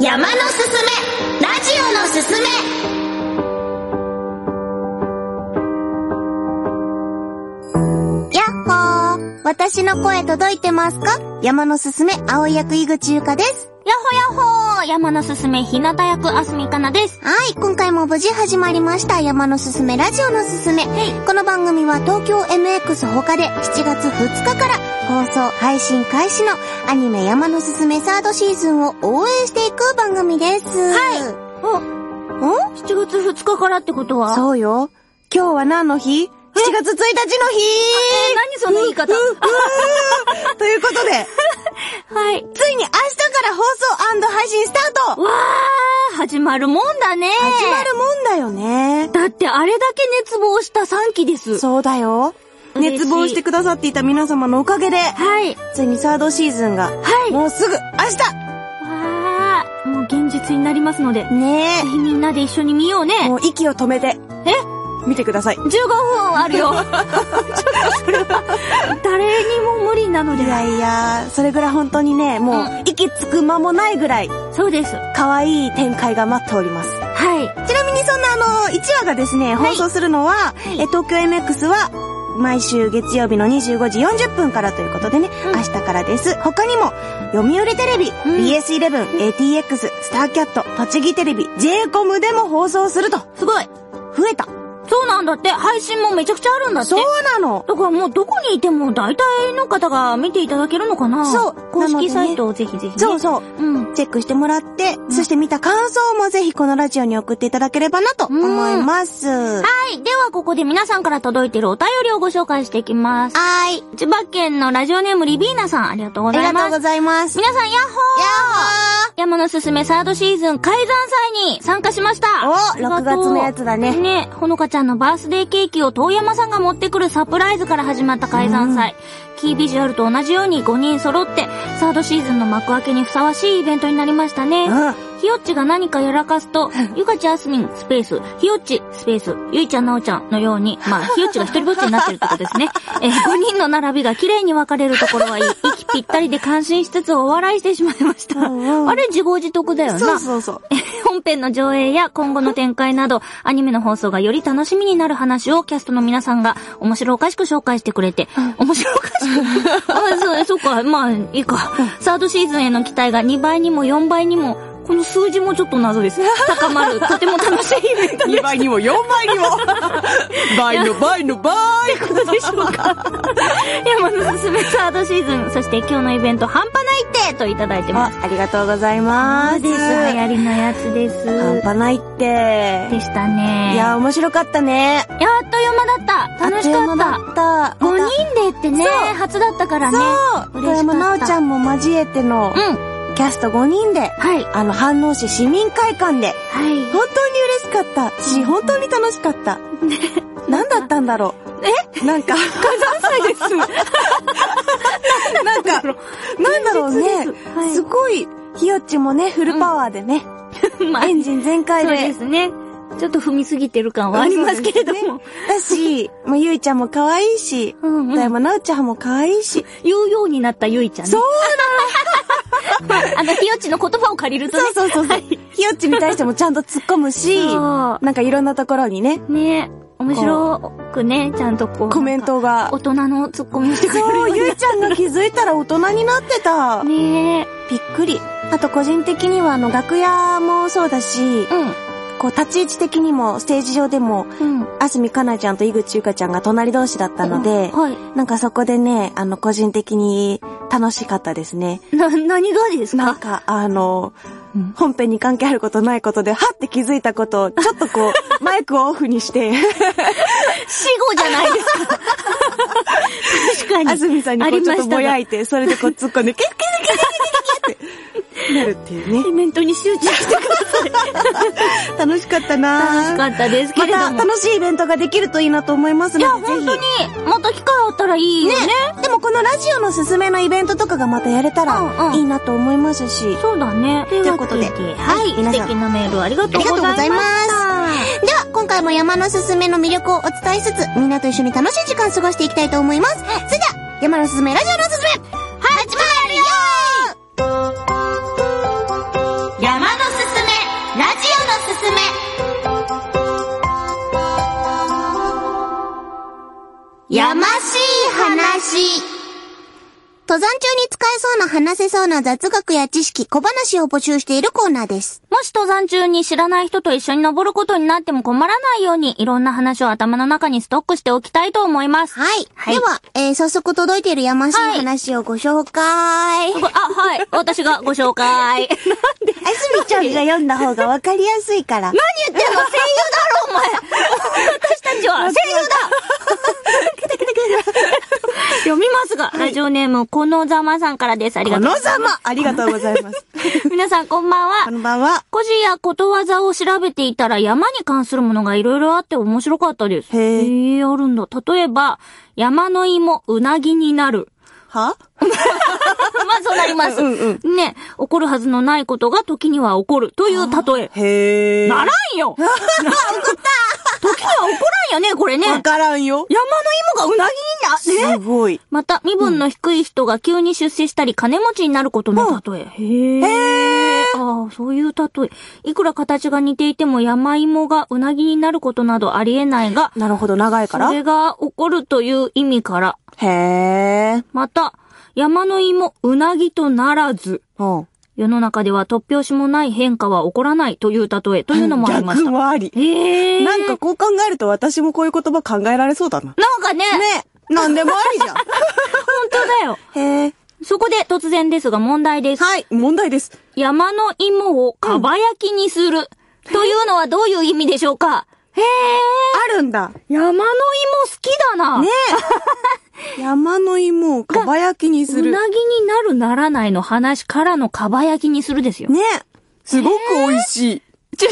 山のすすめ。ラジオのすすめ。やっほー。私の声届いてますか？山のすすめ、青役井口ゆかです。やっほやっほー。山のすすめひなた役あすみかなです。はい、今回も無事始まりました。山のすすめラジオのすすめ。この番組は東京 MX 他で7月2日から放送配信開始のアニメ山のすすめサードシーズンを応援していく番組です。お、は7月2日からってことは？そうよ。今日は何の日 ?7 月1日の日。え何その言い方？ということで、はい。ついに明日から放送配信スタートわー、始まるもんだね。始まるもんだよね。だってあれだけ熱望した3期です。そうだよ。熱望してくださっていた皆様のおかげで、はい。ついにサードシーズンが、はい。もうすぐ明わー、もう現実になりますので、日ねぜひみんなで一緒に見ようえ。ね。もう息を止めて、え？見てください。15分あるよ。ちょっとそれは、誰にも無理なのでいやいや、それぐらい本当にね、もう、うん息つく間もないぐらい、そうです。可愛い展開が待っております。はい。ちなみにそんなあの、1話がですね、放送するのは、え東京 MX は、毎週月曜日の25時40分からということでね、うん明日からです。他にも、読売テレビ、うん BS11、ATX、スターキャット、栃木テレビ、JCOM でも放送すると、すごい。増えた。そうなんだって、配信もめちゃくちゃあるんだって。そうなの。だからもうどこにいても大体の方が見ていただけるのかなそう公式サイトをぜひぜひね。そうそう。うん。チェックしてもらって、そして見た感想もぜひこのラジオに送っていただければなと思います。ははい。では、ここで皆さんから届いているお便りをご紹介していきます。ーい。千葉県のラジオネームリビーナさん、ありがとうごありがとうございます。ざいます。皆さん、ヤッホー山のすすめサードシーズン改ざん祭に参加しましたおありがとう6月のやつだねね、ほのかちゃんのバースデーケーキを遠山さんが持ってくるサプライズから始まった改ざん祭。キービジュアルと同じように5人揃って、サードシーズンの幕開けにふさわしいイベントになりましたね。うん。ひよっちが何かやらかすと、ゆかちあすみん、スペース、ひよっち、スペース、ゆいちゃんなおちゃんのように、まあ、ひよっちが一人ぼっちになってるってことですね。えー、5人の並びが綺麗に分かれるところはいい。息ぴったりで感心しつつお笑いしてしまいました。あれ自業自得だよな。そうそうそう。えー本編の上映や今後の展開など、アニメの放送がより楽しみになる話をキャストの皆さんが面白おかしく紹介してくれて、面白おかしく？あ、そう、そうか、まあ、いいか。サードシーズンへの期待が2倍にも4倍にも、この数字もちょっと謎です。高まる、とても楽しいイベント2倍にも4倍にも 倍の倍の倍ことでしょうか。山のすすめサードシーズン、そして今日のイベント半端ないってといただいてます。あ、ありがとうございます。そうです。流行りのやつです。半端ないって。でしたね。いや、面白かったね。いや、あっという間だった。楽しかった。あった。5人でってね、初だったからね。そう。富山奈緒ちゃんも交えてのうん。キャスト5人で、はい。あの、飯能市市民会館で、はい。本当に嬉しかったし、本当に楽しかった。何だったんだろう。え？なんか、火山祭です。なんか、なんだろうねはい。すごい、ひよっちもね、フルパワーでね、まあエンジン全開そうで。ですね。ちょっと踏みすぎてる感はありますけれども。だし、もうゆいちゃんも可愛いし、うんうん富山奈緒ちゃんも可愛いし。言うようになったゆいちゃんね。そう あの、ひよっちの言葉を借りるとね。そうそうそうそう。ひよっちに対してもちゃんと突っ込むし、そなんかいろんなところにね、ね面白くね、ちゃんとこう。コメントが大。人のツッコミをしてくれるそう、よゆいちゃんが気づいたら大人になってた。ねびっくり。あと個人的にはあの楽屋もそうだし、うん。こう立ち位置的にもステージ上でも、うん。あすみかなちゃんと井口ゆかちゃんが隣同士だったので、はい。なんかそこでね、あの個人的に楽しかったですね。な、何がですか？なんかあの、うん本編に関係あることないことで、はって気づいたことを、ちょっとこう、マイクをオフにして、死後じゃないですか？確かに。あずみさんにこうちょっとぼやいいて、それでこう突っ込んで、キュッキュッキュッキュッキュッキュッってなるっていうね。イベントに集中してください。楽しかったな楽しかったですけまれども。た楽しいイベントができるといいなと思いますいや、ので、ぜひ。本当に、また機会あったらいいよね。でもこのラジオのすすめのイベントとかがまたやれたらいいなと思いますし。そうだね。ということではい。皆さん素敵なメールありがとうございました。ありがとうございますでは、今回も山のすすめの魅力をお伝えしつつ、みんなと一緒に楽しい時間を過ごしていきたいと思います。それでは、山のすすめラジオのすすめ、やましい話。登山中に使えそうな話せそうな雑学や知識、小話を募集しているコーナーです。もし登山中に知らない人と一緒に登ることになっても困らないように、いろんな話を頭の中にストックしておきたいと思います。はい。はいでは、えー、早速届いているやましい話をご紹介。こあ、はい。私がご紹介。あすみちゃんが読んだ方がわかりやすいから。何言ってんの声優だろ、お前私たちは声優だ読みますが、ラジオネーム、このざまさんからです。ありがとうございます。ありがとうございます。皆さん、こんばんはこ。んばんは。古事やことわざを調べていたら山に関するものがいろいろあって面白かったです。へーへーあるんだ。例えば、山の芋、うなぎになる。は？まあ、そうなります。うんうね、起こるはずのないことが時には起こるという例え。へー。ならんよ 怒った時には起こらんよね、これね。わ山のからんよ。芋がうなぎにな、ねすごい。また、身分の低い人が急に出世したり金持ちになることの例え。へえ。ああ、そういう例え。いくら形が似ていても山芋がうなぎになることなどありえないが、なるほど、長いから。それが起こるという意味から。へー。また、山の芋、うなぎとならず。うん。世の中では突拍子もない変化は起こらないという例えというのもありました。逆もあり。へえ。なんかこう考えると私もこういう言葉考えられそうだな。なんかね、ね。なんでもありじゃん。本当だよ。へー。そこで突然ですが問題です。はい、問題です。山の芋をかば焼きにする。というのはどういう意味でしょうか？へえ。あるんだ。山の芋好きだな。ね 山の芋をかば焼きにする。うなぎになるならないの話からのかば焼きにするですよ。ねすごく美味しい。ど う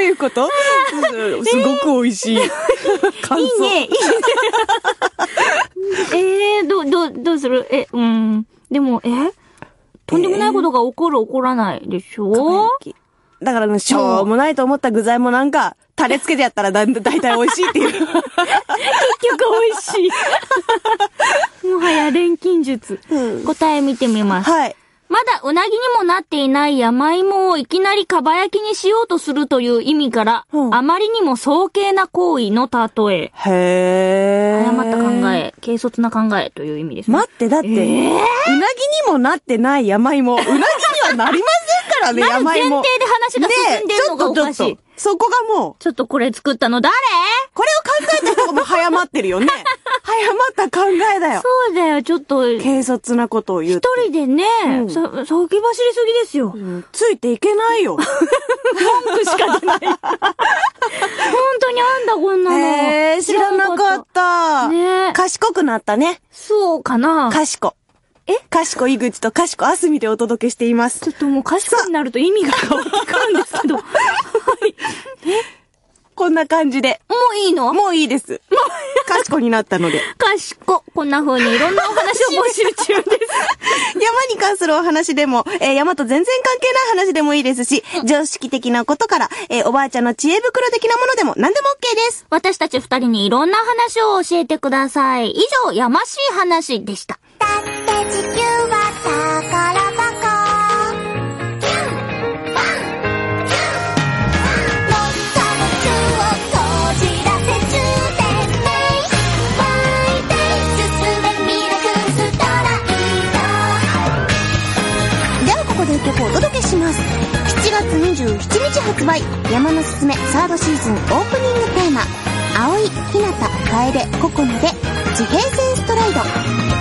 いうこと？うんすごく美味しい。感想。いいね、いいね。えー、どう、どう、どうする？え、うん。でも、え？とんでもないことが起こる、起こらないでしょ？だからね、しょうもないと思った具材もなんか、タレつけてやったらだ、だいたい美味しいっていう。結局美味しい。もはや錬金術。うん答え見てみます。はい。まだうなぎにもなっていない山芋をいきなりかば焼きにしようとするという意味から、うんあまりにも早計な行為の例え。へー。誤った考。え、軽率な考えという意味ですね。待って、だって、うなぎにもなってない山芋。うなぎにはなりませんからね、山芋。提で話が進んでるのがおかしい。ねえちょっとそこがもう、ちょっとこれ作ったの誰？これを考えた人がもう早まってるよね。った考えだよ。そうだよ、ちょっと、一軽率なことを言う。人でね、うんさ、先走りすぎですよ。うんついていけないよ。文句しか出ない。本当にあんだ、こんなの。へえ、知らなかった。ねえ賢くなったね。そうかな賢。え？賢井口と賢あすみでお届けしています。ちょっともう賢くなると意味が変わってくるんですけど。も こんな感じで。ういいの？もういいです。賢にな。ったので。賢。こんな風にい。ろんなお話を募集中です。山に関するお話でも、えー山と全然関係ない。話でもい。い。ですし、常識的なことから、えーおばあちゃんの知恵袋的なものでも何でも OK です。私たち二人にい。ろんな話を教えてください。以上、やましい。話でした。だって地球は27日発売、山のすすめ。サードシーズンオープニングテーマ、青い、ひなた、カエデ、ココナで、地平線ストライド。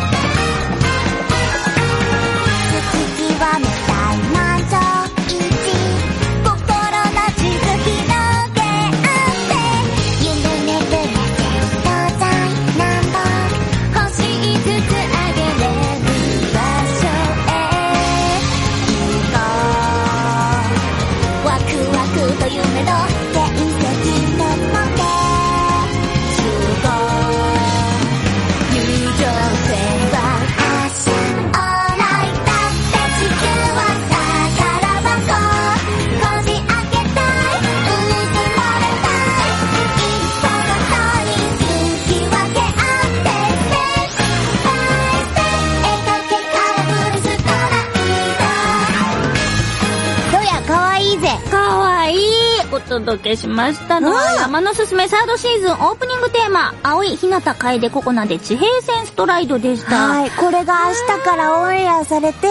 届けしましたのは、うん山のすすめサードシーズンオープニングテーマ、青い日向楓ココナで地平線ストライドでした。は。はいい。これが明日からオンエアされて、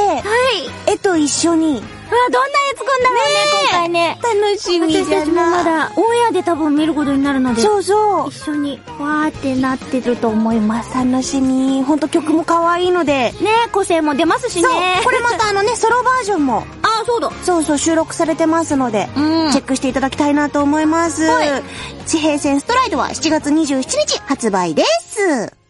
絵と一緒に、うわ、どんなやつくんだろうね、今回ね。楽しみ私たちもまなだオンエアで多分見ることになるので、そうそう。一緒にわーってなってると思います。楽しみ。ほんと曲も可愛いので。ね個性も出ますしね。そう。これまたあのね、ソロバージョンも、あ、そうだ。そうそう収録されてますので、うんチェックしていただきたいなと思います。はい地平線ストライドは7月27日発売です。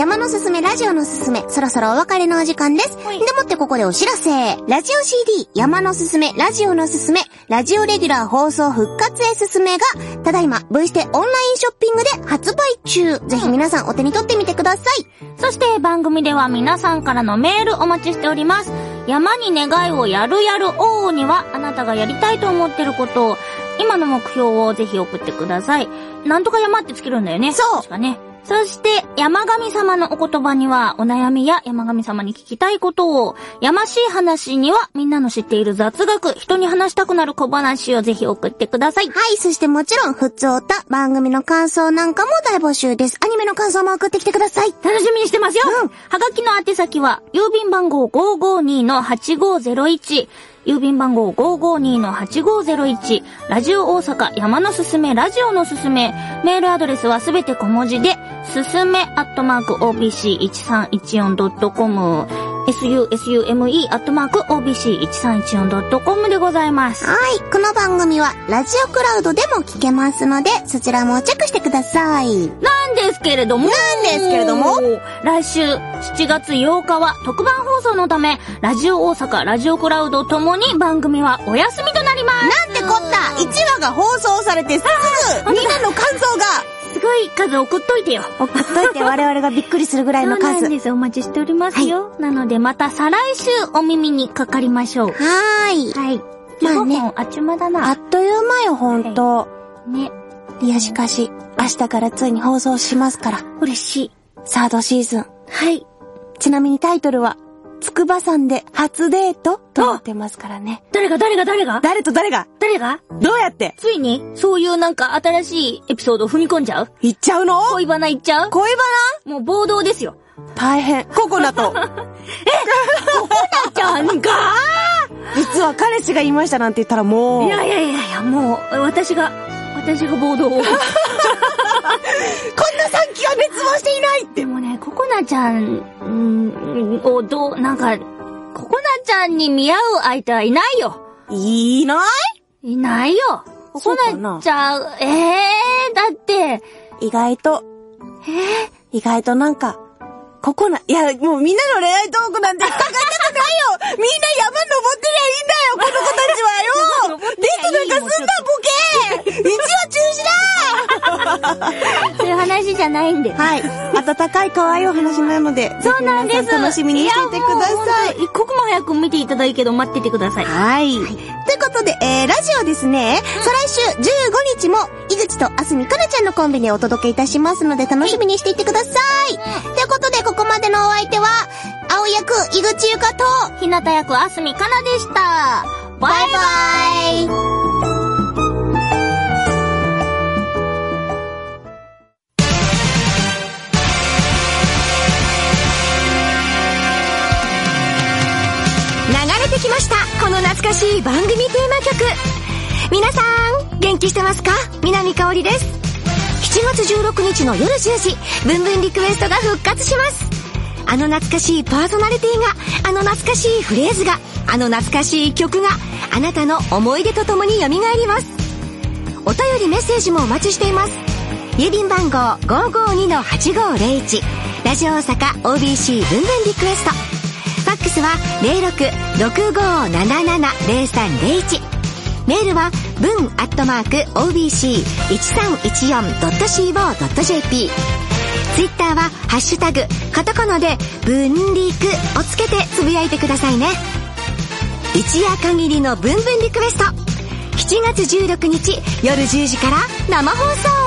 山のすすめ、ラジオのすすめ、そろそろお別れのお時間です。はいでもってここでお知らせ。ラジオ CD、山のすすめ、ラジオのすすめ、ラジオレギュラー放送復活へすすめが、ただいま、V してオンラインショッピングで発売中。ぜひ皆さんお手に取ってみてください。そして番組では皆さんからのメールお待ちしております。山に願いをやるやる王にはあなたがやりたいと思ってることを、今の目標をぜひ送ってください。なんとか山ってつけるんだよね。そう確かね。そして、山神様のお言葉には、お悩みや山神様に聞きたいことを、やましい話には、みんなの知っている雑学、人に話したくなる小話をぜひ送ってください。はい、そしてもちろん、ふつおた、番組の感想なんかも大募集です。アニメの感想も送ってきてください。楽しみにしてますよ、はがきの宛先は、郵便番号552-8501、郵便番号552-8501、ラジオ大阪山のすすめラジオのすすめ、メールアドレスはすべて小文字で、すすめアットマーク OBC1314.com、susume アットマーク OBC1314.com でございます。はい、この番組は、ラジオクラウドでも聞けますので、そちらもチェックしてください。なんですけれども。なんですけれども。来週7月8日は特番放送のため、ラジオ大阪、ラジオクラウドともに番組はお休みとなります。なんてこった !1 話が放送されてすぐ、みんなの感想が、すごい数送っといてよ。送っといて我々がびっくりするぐらいのそうなん数。です。お待ちしておりますよ。なのでまた再来週お耳にかかりましょう。はーい。はい。まあね15分あっちゅう間だあなっ。という間よ、ほんと。ね。いや、しかし、明日からついに放送しますから。嬉しい。サードシーズン。はい。ちなみにタイトルは、筑波山で初デートとなってますからね。誰が誰が誰が？誰と誰が？誰が？どうやって？ついに、そういうなんか新しいエピソードを踏み込んじゃう？言っちゃうの？恋バナ言っちゃう？恋もう暴動ですよ。大変。バナココナと。ちゃんか実は彼氏がいましたなんて言ったらもう。いやいやいやいや、もう、私が、私が暴動を。こんな3期は熱望していないって。でもね、ココナちゃん、んをどう、なんか、ココナちゃんに見合う相手はいないよ。いない？いないよ。ココナちゃん、ええー、だって、意外と、え意外となんか、ここな、いや、もうみんなの恋愛トークなんて考えたくないよ みんな山登ってりゃいいんだよこの子たちはよ デートなんかすんなボケ一話中止だー、そういう話じゃないんで。はい。温かい可愛いお話なので、そうなんです。楽しみにしていてください。一刻も早く見ていただいけど待っててください。はい。ということで、えー、ラジオですね、再来週15日も、井口とあすみかなちゃんのコンビでお届けいたしますので、楽しみにしていてください。ということで、までのお相手は、青役、井口ゆかと、ひなた役あすみかなでした。バイバイ。流れてきましたこの懐かしい番組テーマ曲皆さん元気してますか？南香織です7月16日の夜10時ブンブンリクエストが復活しますあの懐かしいパーソナリティがあの懐かしいフレーズがあの懐かしい曲があなたの思い出とともに蘇ります。お便りメッセージもお待ちしています。郵便番号552-8501ラジオ大阪 OBC ブンブンリクエスト。ファックスは0665770301メールは文アットマーク OBC1314.co.jp ツイッターはハッシュタグカタカナで文リクをつけてつぶやいてくださいね。一夜限りのブンブンリクエスト。7月16日夜10時から生放送。